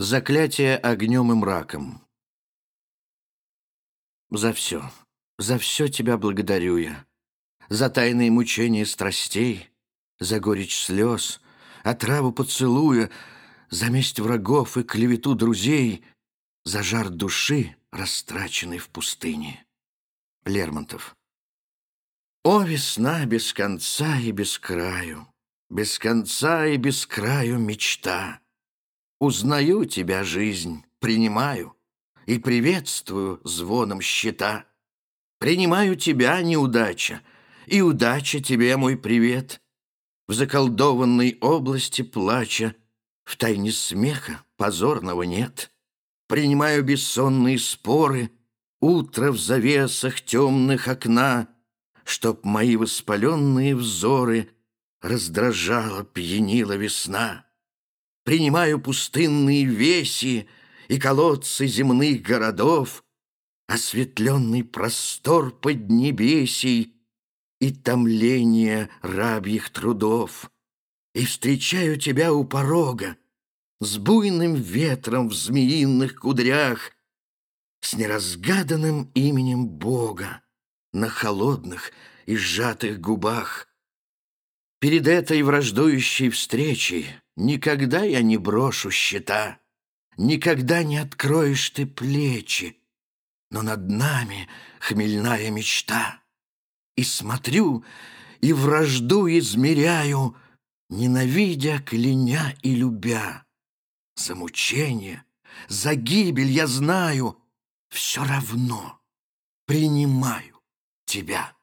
Заклятие огнем и мраком. За все, за все тебя благодарю я. За тайные мучения страстей, за горечь слез, отраву поцелуя, за месть врагов и клевету друзей, за жар души, растраченной в пустыне. Лермонтов. О, весна без конца и без краю, без конца и без краю мечта! Узнаю тебя, жизнь, принимаю И приветствую звоном щита. Принимаю тебя, неудача, И удача тебе мой привет. В заколдованной области плача В тайне смеха позорного нет. Принимаю бессонные споры, Утро в завесах темных окна, Чтоб мои воспаленные взоры Раздражала, пьянила весна. Принимаю пустынные веси и колодцы земных городов, Осветленный простор поднебесий и томление рабьих трудов. И встречаю тебя у порога С буйным ветром в змеиных кудрях, С неразгаданным именем Бога На холодных и сжатых губах. Перед этой враждующей встречей Никогда я не брошу щита, Никогда не откроешь ты плечи, Но над нами хмельная мечта. И смотрю, и вражду измеряю, Ненавидя, кляня и любя. За мучение, за гибель я знаю, Все равно принимаю тебя.